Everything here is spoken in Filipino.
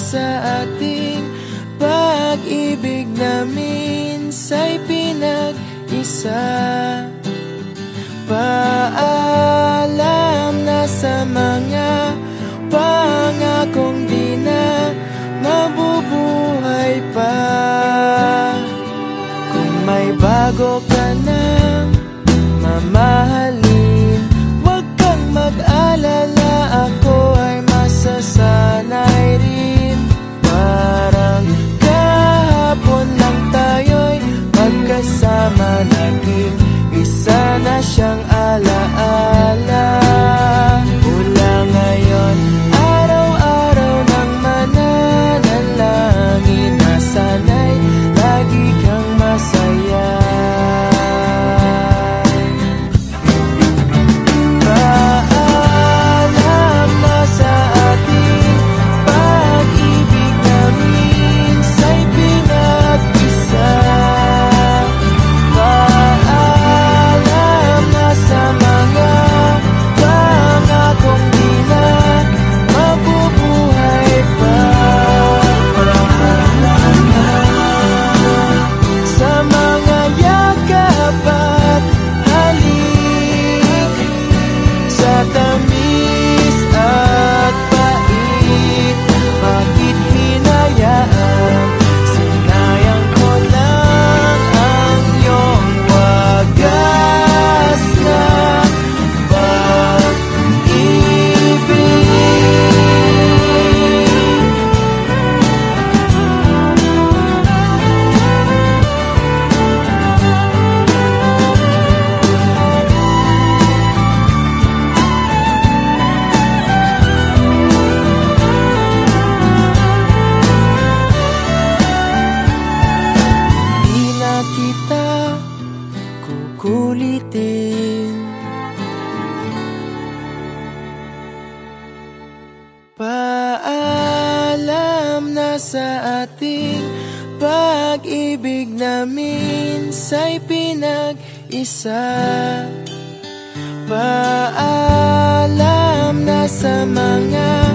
sa ating pag-ibig namin sa'y pinag-isa. Paalam na sa mga pangakong di na mabubuhay pa. Kung may bago ka nang siyang alaala kukulitin Paalam na sa ating pag-ibig namin sa'y pinag-isa. Paalam na sa mga